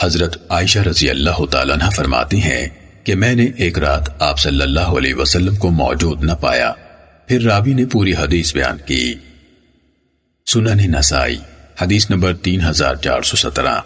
حضرت عائشہ رضی اللہ تعالیٰ عنہ فرماتی ہیں کہ میں نے ایک رات آپ صلی اللہ علیہ وسلم کو موجود نہ پایا۔ پھر راوی نے پوری حدیث بیان کی۔ سنن نسائی، حدیث نمبر تین ہزار چار سو سترہ۔